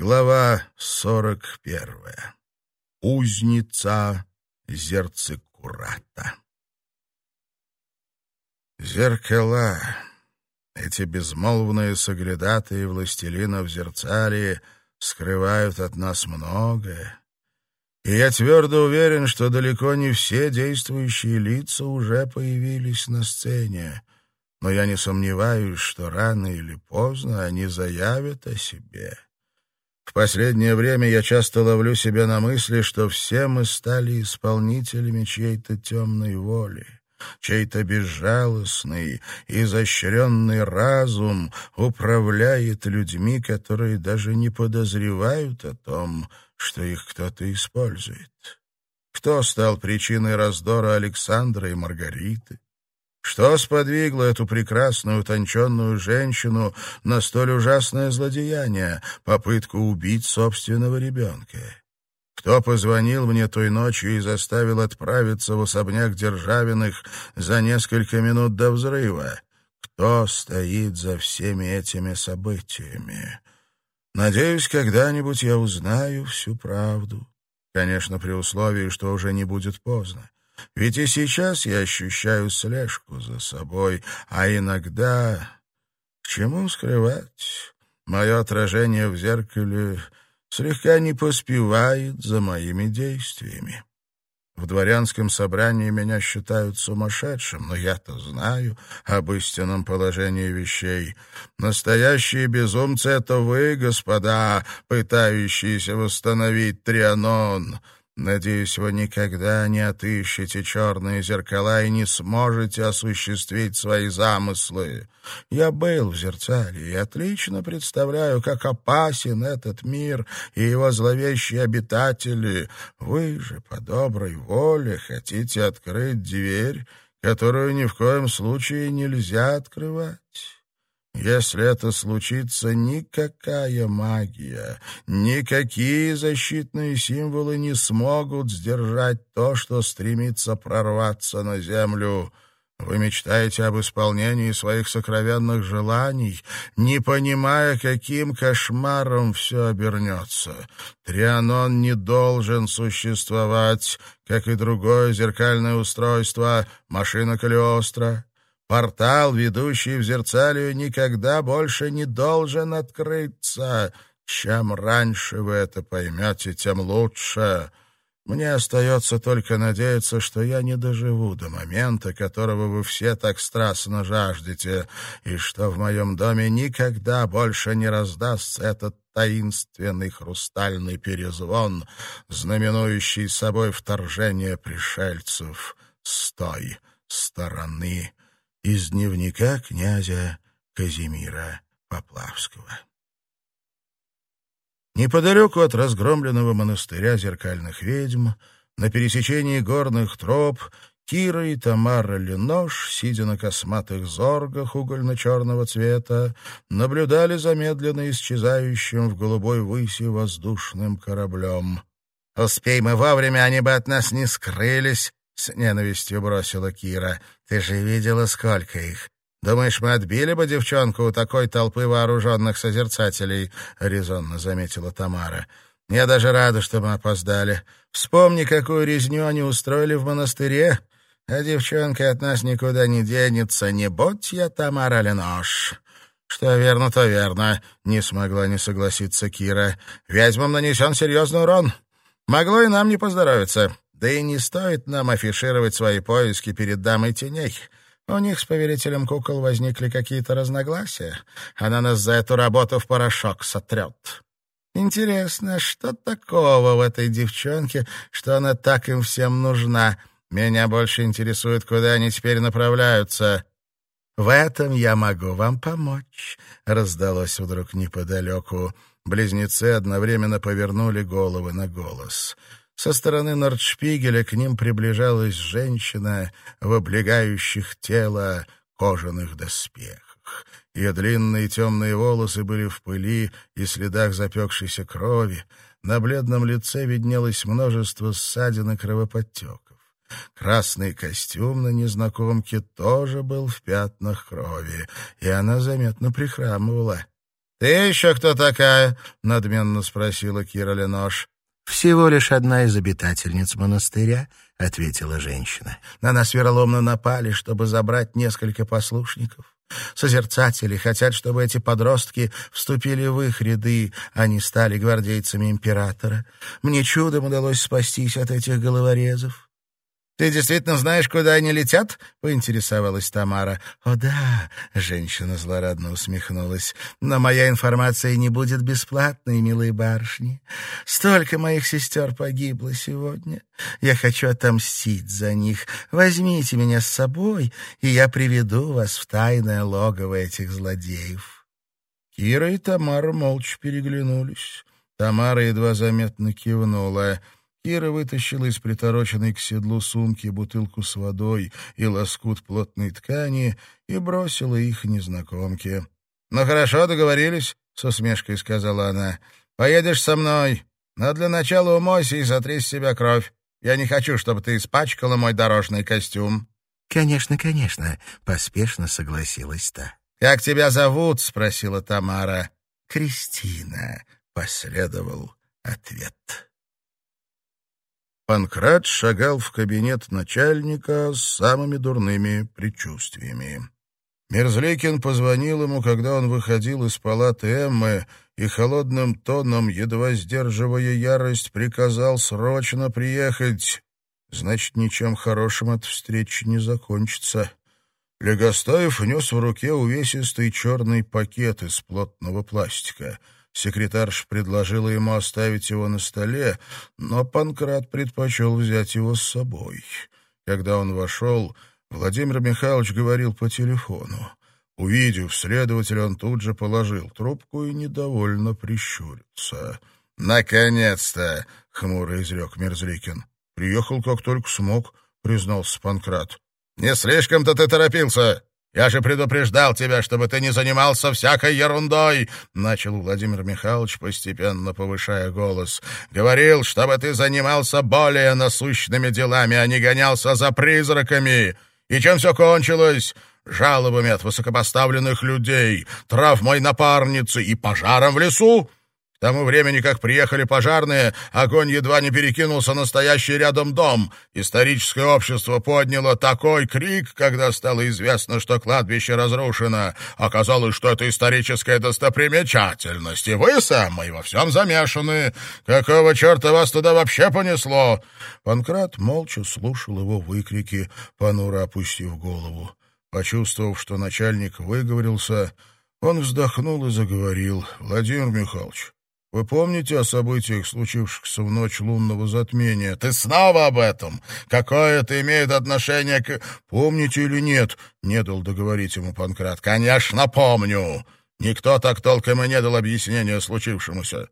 Глава сорок первая. Узница Зерцекурата. Зеркала, эти безмолвные соглядатые властелинов зерцалии, скрывают от нас многое. И я твердо уверен, что далеко не все действующие лица уже появились на сцене. Но я не сомневаюсь, что рано или поздно они заявят о себе. В последнее время я часто ловлю себя на мысли, что все мы стали исполнителями чьей-то темной воли. Чей-то безжалостный, изощренный разум управляет людьми, которые даже не подозревают о том, что их кто-то использует. Кто стал причиной раздора Александра и Маргариты? Что сподвигло эту прекрасную, утонченную женщину на столь ужасное злодеяние, попытку убить собственного ребенка? Кто позвонил мне той ночью и заставил отправиться в особняк Державиных за несколько минут до взрыва? Кто стоит за всеми этими событиями? Надеюсь, когда-нибудь я узнаю всю правду. Конечно, при условии, что уже не будет поздно. Ведь и сейчас я ощущаю слежку за собой, а иногда... К чему скрывать? Мое отражение в зеркале слегка не поспевает за моими действиями. В дворянском собрании меня считают сумасшедшим, но я-то знаю об истинном положении вещей. Настоящие безумцы — это вы, господа, пытающиеся восстановить Трианон. Надеюсь, вы никогда не отыщете черные зеркала и не сможете осуществить свои замыслы. Я был в зеркале и отлично представляю, как опасен этот мир и его зловещие обитатели. Вы же по доброй воле хотите открыть дверь, которую ни в коем случае нельзя открывать. Если это случится, никакая магия, никакие защитные символы не смогут сдержать то, что стремится прорваться на землю. Вы мечтаете об исполнении своих сокровенных желаний, не понимая, каким кошмаром все обернется. Трианон не должен существовать, как и другое зеркальное устройство, машина Калиостро. Портал, ведущий в Зерцалию, никогда больше не должен открыться. Чем раньше вы это поймете, тем лучше. Мне остается только надеяться, что я не доживу до момента, которого вы все так страстно жаждете, и что в моем доме никогда больше не раздастся этот таинственный хрустальный перезвон, знаменующий собой вторжение пришельцев с той стороны из дневника князя Казимира Поплавского. Неподалеку от разгромленного монастыря зеркальных ведьм, на пересечении горных троп, Кира и Тамара Ленош, сидя на косматых зоргах угольно-черного цвета, наблюдали за медленно исчезающим в голубой выси воздушным кораблем. «Успей мы вовремя, они бы от нас не скрылись», — с ненавистью бросила Кира. «Ты же видела, сколько их. Думаешь, мы отбили бы девчонку у такой толпы вооруженных созерцателей?» — резонно заметила Тамара. «Я даже рада, что мы опоздали. Вспомни, какую резню они устроили в монастыре. А девчонка от нас никуда не денется. Не будь я Тамара Ленош». «Что верно, то верно», — не смогла не согласиться Кира. «Ведьмам нанесен серьезный урон. Могло и нам не поздоровиться. Да и не стоит нам афишировать свои поиски перед дамой теней. У них с повелителем кукол возникли какие-то разногласия. Она нас за эту работу в порошок сотрет. Интересно, что такого в этой девчонке, что она так им всем нужна? Меня больше интересует, куда они теперь направляются. В этом я могу вам помочь, — раздалось вдруг неподалеку. Близнецы одновременно повернули головы на голос. Со стороны Нордшпигеля к ним приближалась женщина в облегающих тело кожаных доспехах. Ее длинные темные волосы были в пыли и следах запекшейся крови. На бледном лице виднелось множество ссадин и кровоподтеков. Красный костюм на незнакомке тоже был в пятнах крови, и она заметно прихрамывала. «Ты еще кто такая?» — надменно спросила Кира Ленош. «Всего лишь одна из обитательниц монастыря», — ответила женщина. «На нас вероломно напали, чтобы забрать несколько послушников. Созерцатели хотят, чтобы эти подростки вступили в их ряды, а не стали гвардейцами императора. Мне чудом удалось спастись от этих головорезов. «Ты действительно знаешь, куда они летят?» — поинтересовалась Тамара. «О да», — женщина злорадно усмехнулась, «но моя информация не будет бесплатной, милые барышни. Столько моих сестер погибло сегодня. Я хочу отомстить за них. Возьмите меня с собой, и я приведу вас в тайное логово этих злодеев». Кира и Тамара молча переглянулись. Тамара едва заметно кивнула — Кира вытащила из притороченной к седлу сумки бутылку с водой и лоскут плотной ткани и бросила их незнакомке. «Ну хорошо, договорились», — с усмешкой сказала она. «Поедешь со мной, но для начала умойся и сотри с себя кровь. Я не хочу, чтобы ты испачкала мой дорожный костюм». «Конечно, конечно», — поспешно согласилась та. «Как тебя зовут?» — спросила Тамара. «Кристина», — последовал ответ. Панкрат шагал в кабинет начальника с самыми дурными предчувствиями. Мерзликин позвонил ему, когда он выходил из палаты Эммы, и холодным тоном, едва сдерживая ярость, приказал срочно приехать. Значит, ничем хорошим от встречи не закончится. Легостаев нес в руке увесистый черный пакет из плотного пластика — Секретарш предложила ему оставить его на столе, но Панкрат предпочел взять его с собой. Когда он вошел, Владимир Михайлович говорил по телефону. Увидев следователя, он тут же положил трубку и недовольно прищурился. «Наконец-то!» — хмуро изрек Мерзликин. «Приехал, как только смог», — признался Панкрат. «Не слишком-то ты торопился!» «Я же предупреждал тебя, чтобы ты не занимался всякой ерундой!» — начал Владимир Михайлович, постепенно повышая голос. «Говорил, чтобы ты занимался более насущными делами, а не гонялся за призраками. И чем все кончилось?» жалобами от высокопоставленных людей, травмой напарницы и пожаром в лесу? К тому времени, как приехали пожарные, огонь едва не перекинулся на стоящий рядом дом. Историческое общество подняло такой крик, когда стало известно, что кладбище разрушено. Оказалось, что это историческая достопримечательность, и вы, самые, во всем замешаны. Какого черта вас туда вообще понесло?» Панкрат молча слушал его выкрики, понуро опустив голову. Почувствовав, что начальник выговорился, он вздохнул и заговорил. «Владимир Михайлович, вы помните о событиях, случившихся в ночь лунного затмения? Ты снова об этом? Какое это имеет отношение к... Помните или нет? Не дал договорить ему Панкрат. Конечно, помню. Никто так толком и не дал объяснения случившемуся.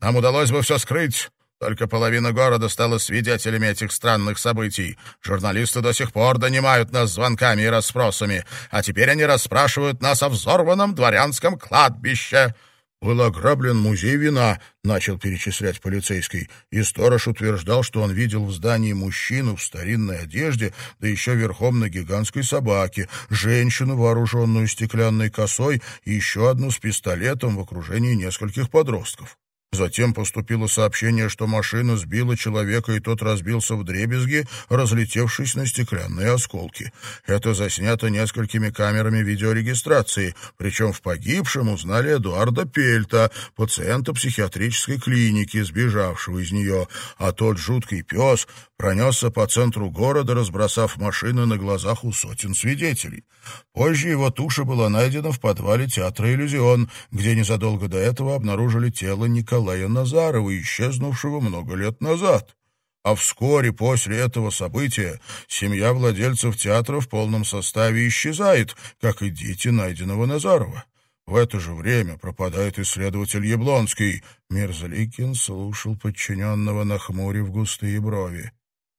Нам удалось бы все скрыть. Только половина города стала свидетелями этих странных событий. Журналисты до сих пор донимают нас звонками и расспросами, а теперь они расспрашивают нас о взорванном дворянском кладбище. «Был ограблен музей вина», — начал перечислять полицейский, и сторож утверждал, что он видел в здании мужчину в старинной одежде, да еще верхом на гигантской собаке, женщину, вооруженную стеклянной косой, и еще одну с пистолетом в окружении нескольких подростков. Затем поступило сообщение, что машина сбила человека, и тот разбился в дребезги, разлетевшись на стеклянные осколки. Это заснято несколькими камерами видеорегистрации, причем в погибшем узнали Эдуарда Пельта, пациента психиатрической клиники, сбежавшего из нее, а тот жуткий пес пронесся по центру города, разбросав машины на глазах у сотен свидетелей. Позже его туша была найдена в подвале театра «Иллюзион», где незадолго до этого обнаружили тело Николая Назарова, исчезнувшего много лет назад. А вскоре после этого события семья владельцев театра в полном составе исчезает, как и дети найденного Назарова. В это же время пропадает исследователь Яблонский. Мерзликин слушал подчиненного, нахмурив густые брови.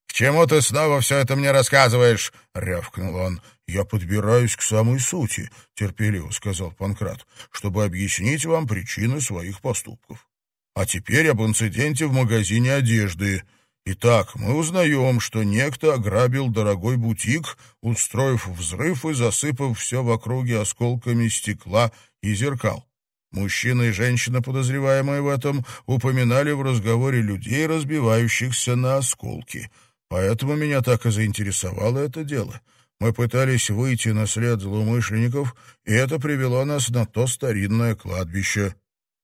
«К чему ты снова все это мне рассказываешь?» — рявкнул он. «Я подбираюсь к самой сути», — терпеливо сказал Панкрат, «чтобы объяснить вам причины своих поступков. А теперь об инциденте в магазине одежды. Итак, мы узнаем, что некто ограбил дорогой бутик, устроив взрыв и засыпав все в округе осколками стекла и зеркал. Мужчина и женщина, подозреваемые в этом, упоминали в разговоре людей, разбивающихся на осколки. Поэтому меня так и заинтересовало это дело. Мы пытались выйти на след злоумышленников, и это привело нас на то старинное кладбище.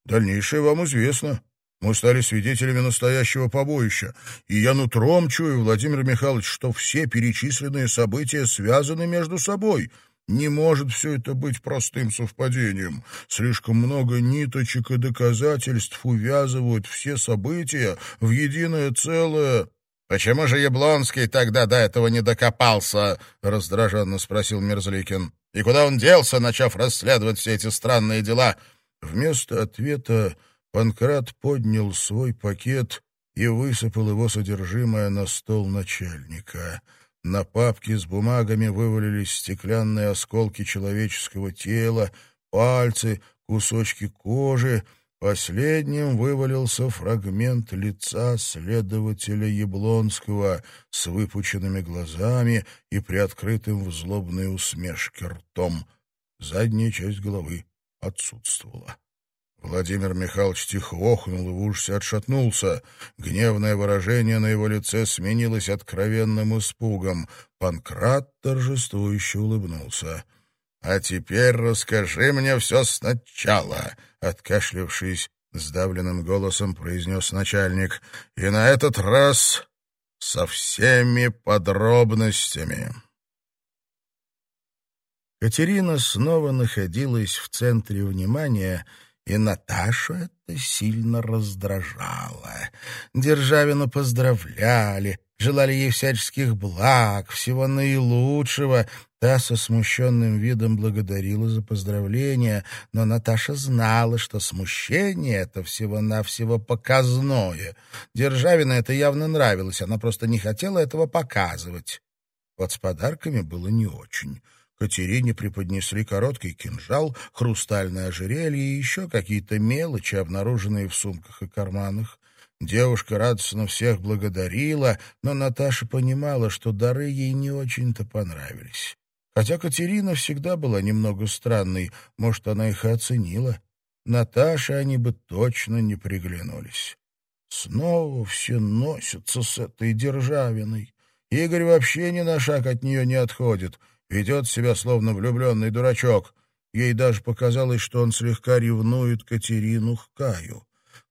Дальнейшее вам известно. Мы стали свидетелями настоящего побоища, и я нутром чую, Владимир Михайлович, что все перечисленные события связаны между собой. Не может все это быть простым совпадением. Слишком много ниточек и доказательств увязывают все события в единое целое. «Почему же Яблонский тогда до этого не докопался?» — раздраженно спросил Мерзликин. «И куда он делся, начав расследовать все эти странные дела?» Вместо ответа Панкрат поднял свой пакет и высыпал его содержимое на стол начальника. На папке с бумагами вывалились стеклянные осколки человеческого тела, пальцы, кусочки кожи. Последним вывалился фрагмент лица следователя Яблонского с выпученными глазами и приоткрытым в злобной усмешке ртом. Задняя часть головы отсутствовала. Владимир Михайлович тихо охнул и в ужасе отшатнулся. Гневное выражение на его лице сменилось откровенным испугом. Панкрат торжествующе улыбнулся. «А теперь расскажи мне все сначала», — откашлившись, сдавленным голосом произнес начальник. «И на этот раз со всеми подробностями». Катерина снова находилась в центре внимания — и Наташу это сильно раздражало. Державину поздравляли, желали ей всяческих благ, всего наилучшего. Та со смущенным видом благодарила за поздравления, но Наташа знала, что смущение — это всего-навсего показное. Державина это явно нравилось, она просто не хотела этого показывать. Вот с подарками было не очень. Катерине преподнесли короткий кинжал, хрустальное ожерелье и еще какие-то мелочи, обнаруженные в сумках и карманах. Девушка радостно всех благодарила, но Наташа понимала, что дары ей не очень-то понравились. Хотя Катерина всегда была немного странной, может, она их и оценила. Наташе они бы точно не приглянулись. Снова все носятся с этой державиной. Игорь вообще ни на шаг от нее не отходит — Ведет себя, словно влюбленный дурачок. Ей даже показалось, что он слегка ревнует Катерину к Каю.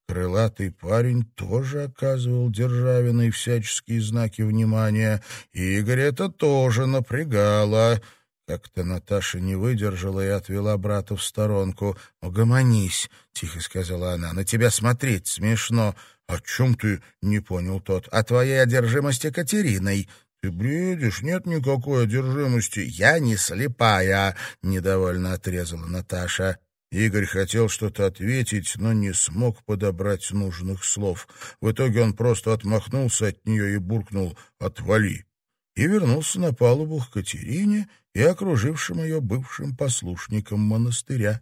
Крылатый парень тоже оказывал Державиной всяческие знаки внимания, Игорь это тоже напрягало. Как-то Наташа не выдержала и отвела брата в сторонку. «Угомонись», — тихо сказала она, — «на тебя смотреть смешно». «О чем ты?» — не понял тот. «О твоей одержимости Катериной. «Ты бредишь, нет никакой одержимости». «Я не слепая», — недовольно отрезала Наташа. Игорь хотел что-то ответить, но не смог подобрать нужных слов. В итоге он просто отмахнулся от нее и буркнул «Отвали!» и вернулся на палубу к Катерине и окружившим ее бывшим послушникам монастыря.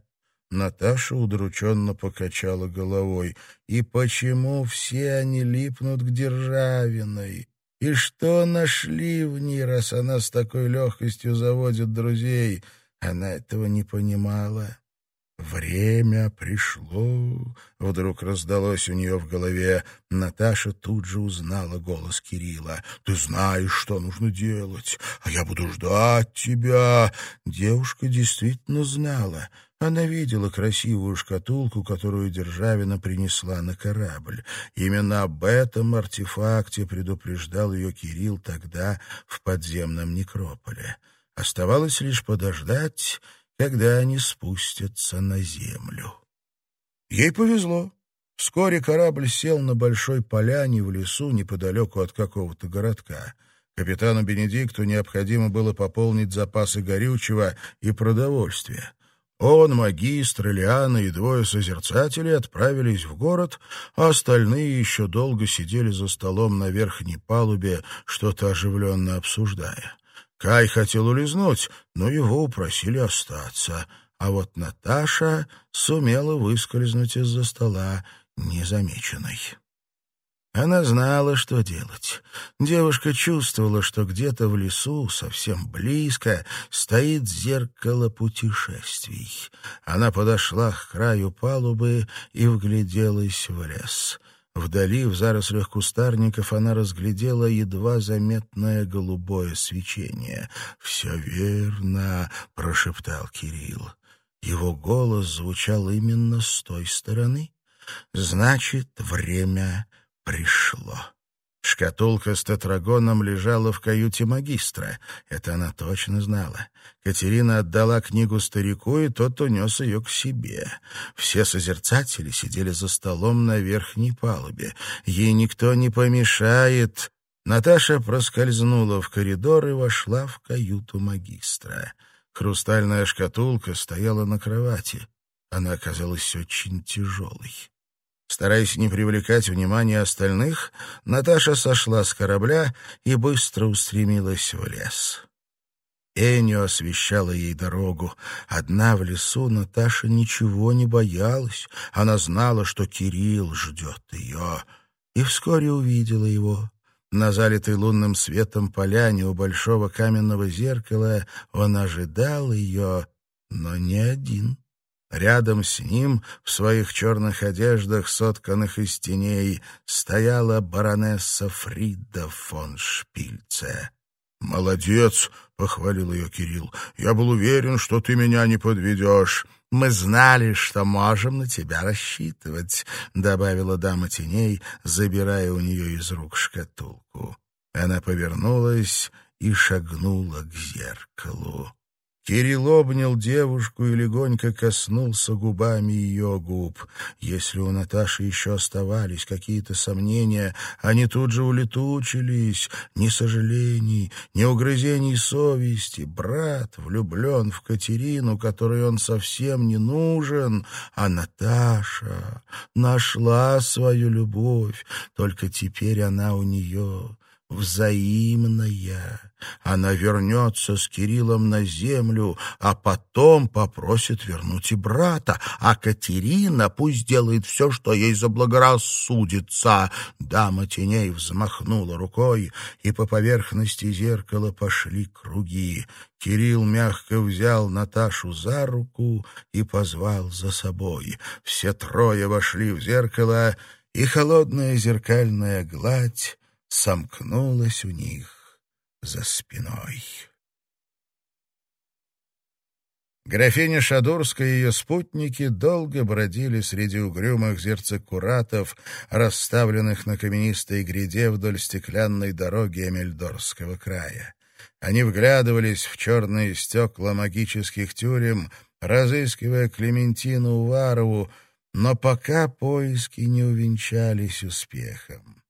Наташа удрученно покачала головой. «И почему все они липнут к Державиной?» И что нашли в ней, раз она с такой легкостью заводит друзей? Она этого не понимала. «Время пришло», — вдруг раздалось у нее в голове. Наташа тут же узнала голос Кирилла. «Ты знаешь, что нужно делать, а я буду ждать тебя». Девушка действительно знала. Она видела красивую шкатулку, которую Державина принесла на корабль. Именно об этом артефакте предупреждал ее Кирилл тогда в подземном некрополе. Оставалось лишь подождать, когда они спустятся на землю. Ей повезло. Вскоре корабль сел на большой поляне в лесу неподалеку от какого-то городка. Капитану Бенедикту необходимо было пополнить запасы горючего и продовольствия. Он, магистр, Ильяна и двое созерцателей отправились в город, а остальные еще долго сидели за столом на верхней палубе, что-то оживленно обсуждая. Кай хотел улизнуть, но его упросили остаться, а вот Наташа сумела выскользнуть из-за стола незамеченной. Она знала, что делать. Девушка чувствовала, что где-то в лесу, совсем близко, стоит зеркало путешествий. Она подошла к краю палубы и вгляделась в лес. Вдали, в зарослях кустарников, она разглядела едва заметное голубое свечение. «Все верно», — прошептал Кирилл. Его голос звучал именно с той стороны. «Значит, время пришло. Шкатулка с тетрагоном лежала в каюте магистра. Это она точно знала. Катерина отдала книгу старику, и тот унес ее к себе. Все созерцатели сидели за столом на верхней палубе. Ей никто не помешает. Наташа проскользнула в коридор и вошла в каюту магистра. Хрустальная шкатулка стояла на кровати. Она оказалась очень тяжелой. Стараясь не привлекать внимания остальных, Наташа сошла с корабля и быстро устремилась в лес. Эню освещала ей дорогу. Одна в лесу Наташа ничего не боялась. Она знала, что Кирилл ждет ее. И вскоре увидела его. На залитой лунным светом поляне у большого каменного зеркала он ожидал ее, но не один. Рядом с ним, в своих черных одеждах, сотканных из теней, стояла баронесса Фрида фон Шпильце. «Молодец!» — похвалил ее Кирилл. «Я был уверен, что ты меня не подведешь». «Мы знали, что можем на тебя рассчитывать», — добавила дама теней, забирая у нее из рук шкатулку. Она повернулась и шагнула к зеркалу. Кирилл обнял девушку и легонько коснулся губами ее губ. Если у Наташи еще оставались какие-то сомнения, они тут же улетучились. Ни сожалений, ни угрызений совести. Брат влюблен в Катерину, которой он совсем не нужен, а Наташа нашла свою любовь. Только теперь она у нее взаимная. Она вернется с Кириллом на землю, а потом попросит вернуть и брата, а Катерина пусть делает все, что ей заблагорассудится. Дама теней взмахнула рукой, и по поверхности зеркала пошли круги. Кирилл мягко взял Наташу за руку и позвал за собой. Все трое вошли в зеркало, и холодная зеркальная гладь сомкнулась у них за спиной. Графиня Шадурская и ее спутники долго бродили среди угрюмых зерцекуратов, расставленных на каменистой гряде вдоль стеклянной дороги Эмельдорского края. Они вглядывались в черные стекла магических тюрем, разыскивая Клементину Уварову, но пока поиски не увенчались успехом.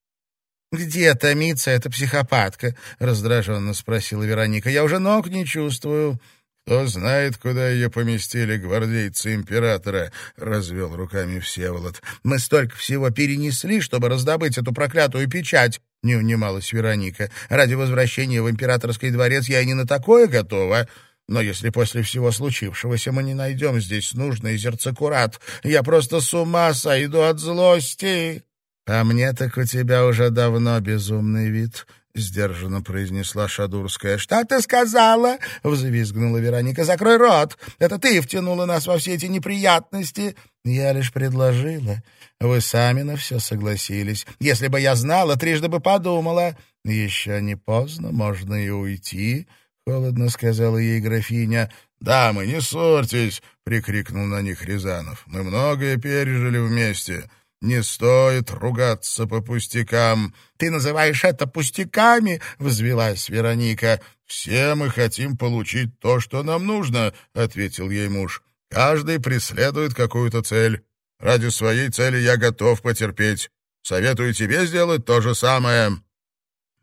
«Где томится эта психопатка?» — раздраженно спросила Вероника. «Я уже ног не чувствую». «Кто знает, куда ее поместили гвардейцы императора», — развел руками Всеволод. «Мы столько всего перенесли, чтобы раздобыть эту проклятую печать», — не унималась Вероника. «Ради возвращения в императорский дворец я и не на такое готова». Но если после всего случившегося мы не найдем здесь нужный зерцекурат, я просто с ума сойду от злости. «А мне так у тебя уже давно безумный вид», — сдержанно произнесла Шадурская. «Что ты сказала?» — взвизгнула Вероника. «Закрой рот! Это ты втянула нас во все эти неприятности!» «Я лишь предложила. Вы сами на все согласились. Если бы я знала, трижды бы подумала. Еще не поздно, можно и уйти», — холодно сказала ей графиня. «Дамы, не ссорьтесь!» — прикрикнул на них Рязанов. «Мы многое пережили вместе». Не стоит ругаться по пустякам. Ты называешь это пустяками? взвилась Вероника. Все мы хотим получить то, что нам нужно, ответил ей муж. Каждый преследует какую-то цель. Ради своей цели я готов потерпеть. Советую тебе сделать то же самое.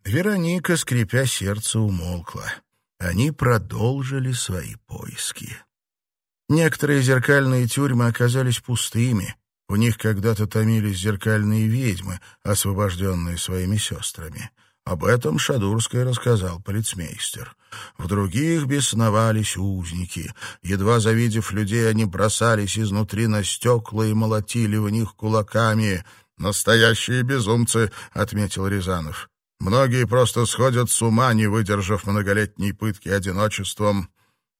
Вероника, скрипя сердце, умолкла. Они продолжили свои поиски. Некоторые зеркальные тюрьмы оказались пустыми. В них когда-то томились зеркальные ведьмы, освобожденные своими сестрами. Об этом Шадурская рассказал полицмейстер. В других бесновались узники. Едва завидев людей, они бросались изнутри на стекла и молотили в них кулаками. «Настоящие безумцы», — отметил Рязанов. «Многие просто сходят с ума, не выдержав многолетней пытки одиночеством».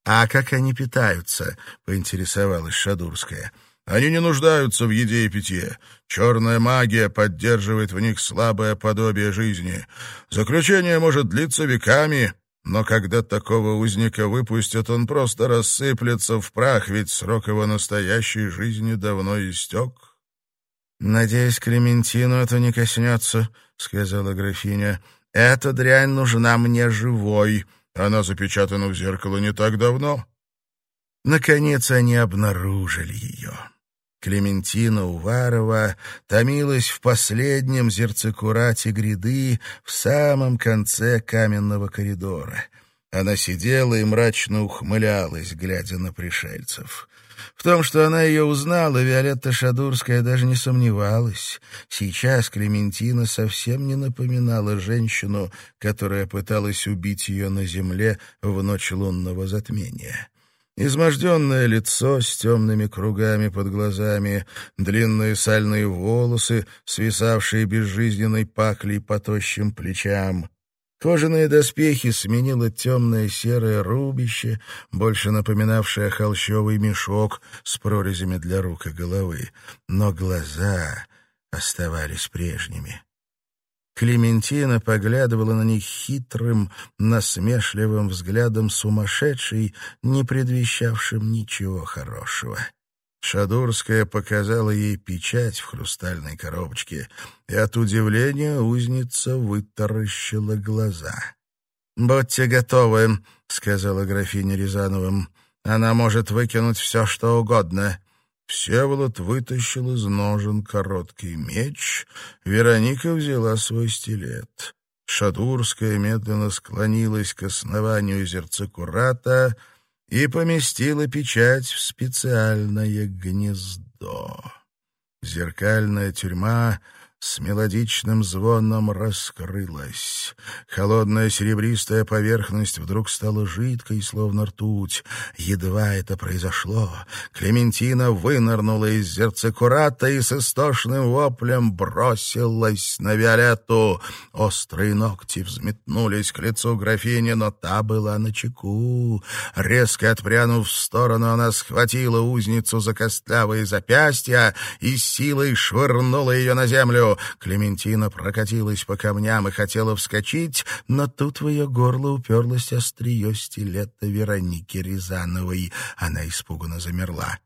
«А как они питаются?» — поинтересовалась Шадурская. «Они не нуждаются в еде и питье. Черная магия поддерживает в них слабое подобие жизни. Заключение может длиться веками, но когда такого узника выпустят, он просто рассыплется в прах, ведь срок его настоящей жизни давно истек». «Надеюсь, Клементину это не коснется», — сказала графиня. «Эта дрянь нужна мне живой». Она запечатана в зеркало не так давно. Наконец они обнаружили ее. Клементина Уварова томилась в последнем зерцекурате гряды в самом конце каменного коридора. Она сидела и мрачно ухмылялась, глядя на пришельцев. В том, что она ее узнала, Виолетта Шадурская даже не сомневалась. Сейчас Клементина совсем не напоминала женщину, которая пыталась убить ее на земле в ночь лунного затмения. Изможденное лицо с темными кругами под глазами, длинные сальные волосы, свисавшие безжизненной паклей по тощим плечам — Кожаные доспехи сменило темное серое рубище, больше напоминавшее холщовый мешок с прорезями для рук и головы. Но глаза оставались прежними. Клементина поглядывала на них хитрым, насмешливым взглядом сумасшедшей, не предвещавшим ничего хорошего. Шадурская показала ей печать в хрустальной коробочке, и от удивления узница вытаращила глаза. «Будьте готовы», — сказала графиня Рязановым. «Она может выкинуть все, что угодно». Всеволод вытащил из ножен короткий меч, Вероника взяла свой стилет. Шадурская медленно склонилась к основанию зерцекурата — и поместила печать в специальное гнездо. Зеркальная тюрьма с мелодичным звоном раскрылась. Холодная серебристая поверхность вдруг стала жидкой, словно ртуть. Едва это произошло, Клементина вынырнула из зерцекурата и с истошным воплем бросилась на Виолетту. Острые ногти взметнулись к лицу графини, но та была на чеку. Резко отпрянув в сторону, она схватила узницу за костлявые запястья и силой швырнула ее на землю. Клементина прокатилась по камням и хотела вскочить, но тут в ее горло уперлось острие стилета Вероники Рязановой. Она испуганно замерла.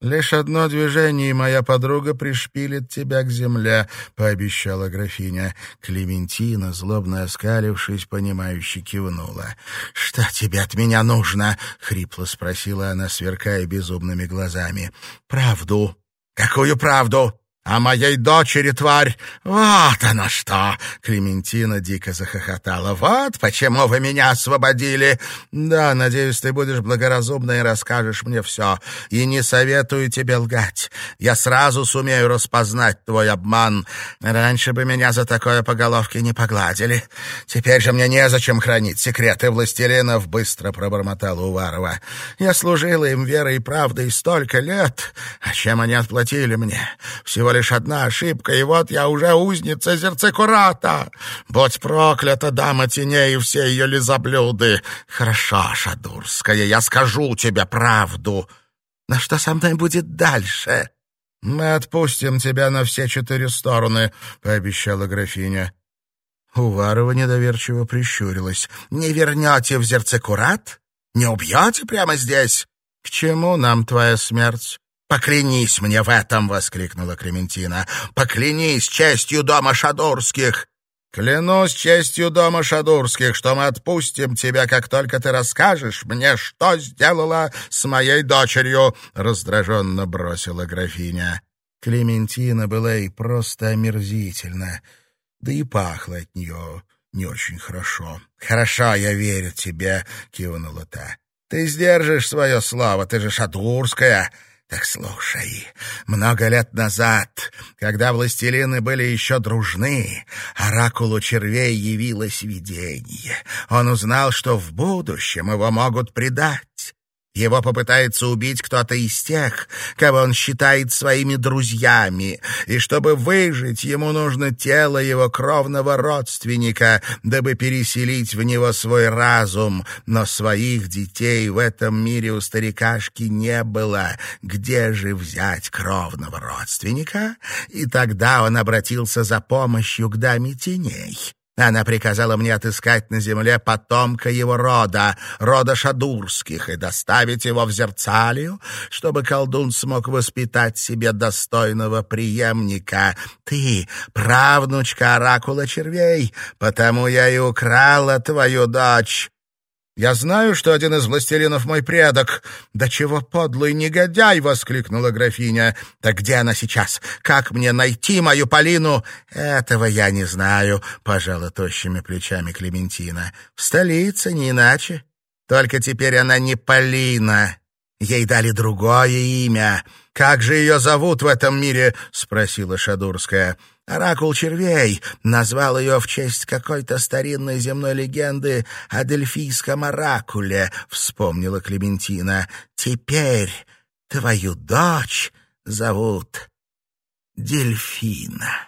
«Лишь одно движение, и моя подруга пришпилит тебя к земле», — пообещала графиня. Клементина, злобно оскалившись, понимающе кивнула. «Что тебе от меня нужно?» — хрипло спросила она, сверкая безумными глазами. «Правду». «Какую правду?» «А моей дочери, тварь! Вот она что!» Клементина дико захохотала. «Вот почему вы меня освободили!» «Да, надеюсь, ты будешь благоразумна и расскажешь мне все. И не советую тебе лгать. Я сразу сумею распознать твой обман. Раньше бы меня за такое по головке не погладили. Теперь же мне незачем хранить секреты властелинов», — быстро пробормотала Уварова. «Я служила им верой и правдой столько лет. А чем они отплатили мне? Всего лишь одна ошибка, и вот я уже узница зерцекурата. Будь проклята дама теней и все ее лизоблюды. Хорошо, Шадурская, я скажу тебе правду. Но что со мной будет дальше? Мы отпустим тебя на все четыре стороны, пообещала графиня. Уварова недоверчиво прищурилась. «Не вернете в зерцекурат? Не убьете прямо здесь? К чему нам твоя смерть? «Поклянись мне в этом!» — воскликнула Клементина. «Поклянись честью дома Шадурских!» «Клянусь честью дома Шадурских, что мы отпустим тебя, как только ты расскажешь мне, что сделала с моей дочерью!» — раздраженно бросила графиня. Клементина была и просто омерзительна, да и пахло от нее не очень хорошо. «Хорошо, я верю тебе», — кивнула та. «Ты сдержишь свое слово, ты же Шадурская!» Так слушай, много лет назад, когда властелины были еще дружны, оракулу червей явилось видение. Он узнал, что в будущем его могут предать. Его попытается убить кто-то из тех, кого он считает своими друзьями, и чтобы выжить, ему нужно тело его кровного родственника, дабы переселить в него свой разум. Но своих детей в этом мире у старикашки не было. Где же взять кровного родственника? И тогда он обратился за помощью к даме теней. Она приказала мне отыскать на земле потомка его рода, рода Шадурских, и доставить его в Зерцалию, чтобы колдун смог воспитать себе достойного преемника. Ты — правнучка оракула червей, потому я и украла твою дочь. «Я знаю, что один из властелинов мой предок». «Да чего подлый негодяй!» — воскликнула графиня. «Так где она сейчас? Как мне найти мою Полину?» «Этого я не знаю», — пожала тощими плечами Клементина. «В столице не иначе. Только теперь она не Полина. Ей дали другое имя. Как же ее зовут в этом мире?» — спросила Шадурская. Оракул червей назвал ее в честь какой-то старинной земной легенды о дельфийском оракуле, вспомнила Клементина. Теперь твою дочь зовут Дельфина.